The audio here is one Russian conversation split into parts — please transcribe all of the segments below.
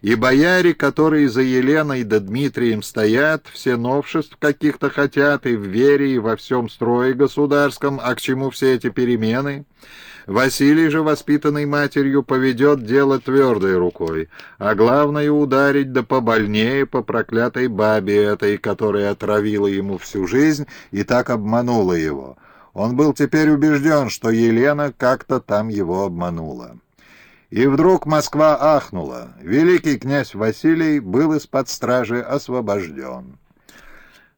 И бояре, которые за Еленой да Дмитрием стоят, все новшеств каких-то хотят и в вере, и во всем строе государском, а к чему все эти перемены? Василий же, воспитанный матерью, поведет дело твердой рукой, а главное ударить да побольнее по проклятой бабе этой, которая отравила ему всю жизнь и так обманула его. Он был теперь убежден, что Елена как-то там его обманула. И вдруг Москва ахнула. Великий князь Василий был из-под стражи освобожден.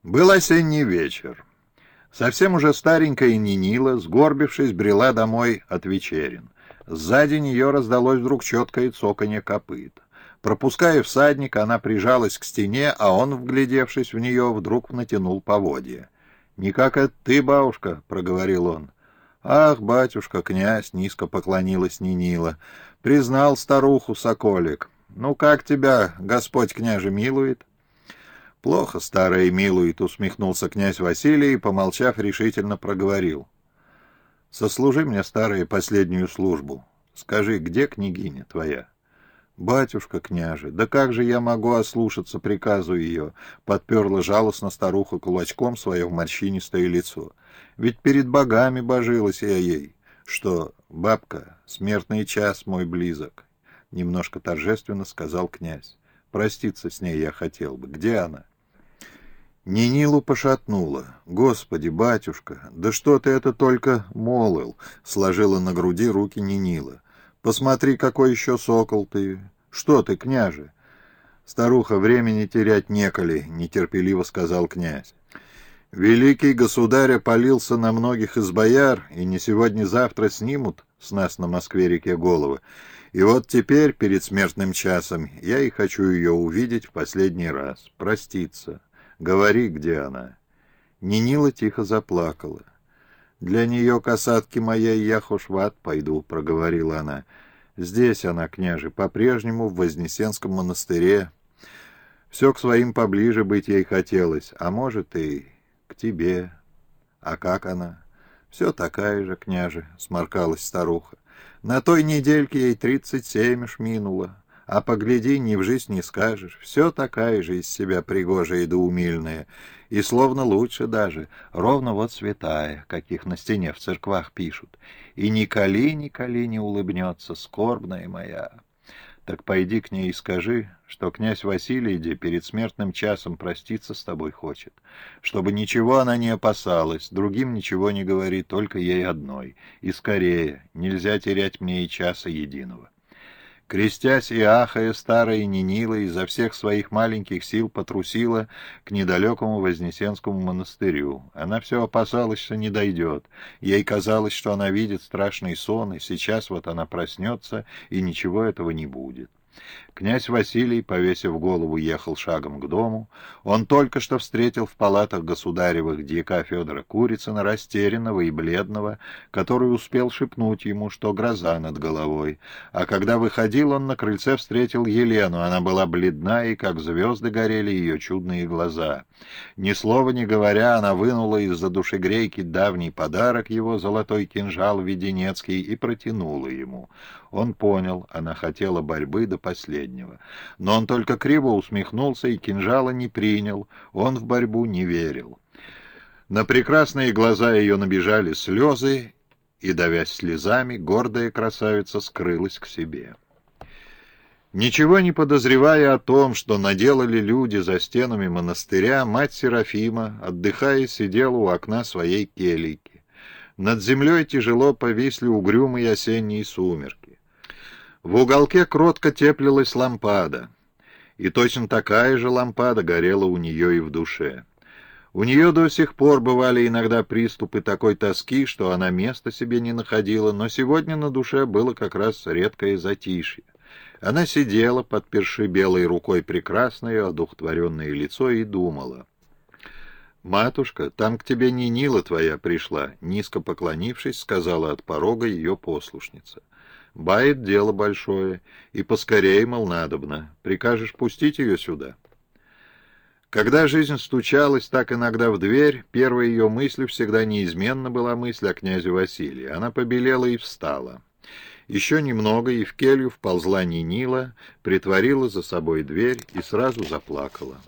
Был осенний вечер. Совсем уже старенькая Нинила, сгорбившись, брела домой от вечерин. Сзади нее раздалось вдруг четкое цоканье копыт. Пропуская всадника, она прижалась к стене, а он, вглядевшись в нее, вдруг натянул поводья. «Не как это ты, бабушка», — проговорил он. «Ах, батюшка, князь!» — низко поклонилась Нинила. «Признал старуху Соколик. Ну, как тебя Господь княже милует?» «Плохо старая милует», — усмехнулся князь Василий и, помолчав, решительно проговорил. «Сослужи мне, старая, последнюю службу. Скажи, где княгиня твоя?» «Батюшка княже, да как же я могу ослушаться приказу ее?» — подперла жалостно старуха кулачком свое морщинистое лицо. «Ведь перед богами божилась я ей. Что, бабка, смертный час мой близок?» — немножко торжественно сказал князь. «Проститься с ней я хотел бы. Где она?» Нинилу пошатнуло. «Господи, батюшка, да что ты это только молыл!» — сложила на груди руки Нинила. «Посмотри, какой еще сокол ты! Что ты, княже?» «Старуха, времени терять неколи», — нетерпеливо сказал князь. «Великий государь опалился на многих из бояр, и не сегодня-завтра снимут с нас на Москве-реке головы. И вот теперь, перед смертным часом, я и хочу ее увидеть в последний раз, проститься». Говори, где она». Нинила тихо заплакала. «Для нее, касатки моей, я хуш в ад пойду», — проговорила она. «Здесь она, княже, по-прежнему в Вознесенском монастыре. Все к своим поближе быть ей хотелось, а может и к тебе. А как она?» «Все такая же, княже», — сморкалась старуха. «На той недельке ей тридцать семь уж минуло. А погляди, ни в жизнь не скажешь, все такая же из себя пригожая да умильная, и словно лучше даже, ровно вот святая, каких на стене в церквах пишут. И николи, николи не улыбнется, скорбная моя. Так пойди к ней и скажи, что князь Василий перед смертным часом проститься с тобой хочет, чтобы ничего она не опасалась, другим ничего не говори, только ей одной. И скорее, нельзя терять мне и часа единого. Крестясь и ахая, старая Нинила изо всех своих маленьких сил потрусила к недалекому Вознесенскому монастырю. Она все опасалась, что не дойдет. Ей казалось, что она видит страшный сон, и сейчас вот она проснется, и ничего этого не будет. Князь Василий, повесив голову, ехал шагом к дому. Он только что встретил в палатах государевых дьяка Федора Курицына, растерянного и бледного, который успел шепнуть ему, что гроза над головой. А когда выходил, он на крыльце встретил Елену. Она была бледна, и как звезды горели ее чудные глаза. Ни слова не говоря, она вынула из-за душегрейки давний подарок его, золотой кинжал Веденецкий, и протянула ему. Он понял, она хотела борьбы до последнего. Но он только криво усмехнулся и кинжала не принял, он в борьбу не верил. На прекрасные глаза ее набежали слезы, и, давясь слезами, гордая красавица скрылась к себе. Ничего не подозревая о том, что наделали люди за стенами монастыря, мать Серафима, отдыхая, сидела у окна своей келейки. Над землей тяжело повисли угрюмые осенние сумерки. В уголке кротко теплилась лампада, и точно такая же лампада горела у нее и в душе. У нее до сих пор бывали иногда приступы такой тоски, что она места себе не находила, но сегодня на душе было как раз редкое затишье. Она сидела, подперши белой рукой прекрасное, одухотворенное лицо, и думала. «Матушка, там к тебе не Нила твоя пришла», — низко поклонившись, сказала от порога ее послушница. Бает дело большое, и поскорее, мол, надобно. Прикажешь пустить ее сюда?» Когда жизнь стучалась так иногда в дверь, первой ее мыслью всегда неизменно была мысль о князе Василии. Она побелела и встала. Еще немного, и в келью вползла Нинила, притворила за собой дверь и сразу заплакала.